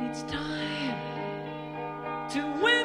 It's time to win.